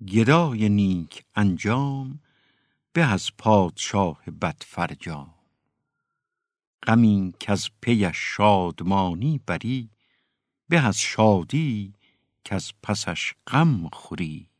گدای نیک انجام به از پادشاه بدفرجام. غمی که از پیش شادمانی بری به از شادی که از پسش غم خوری.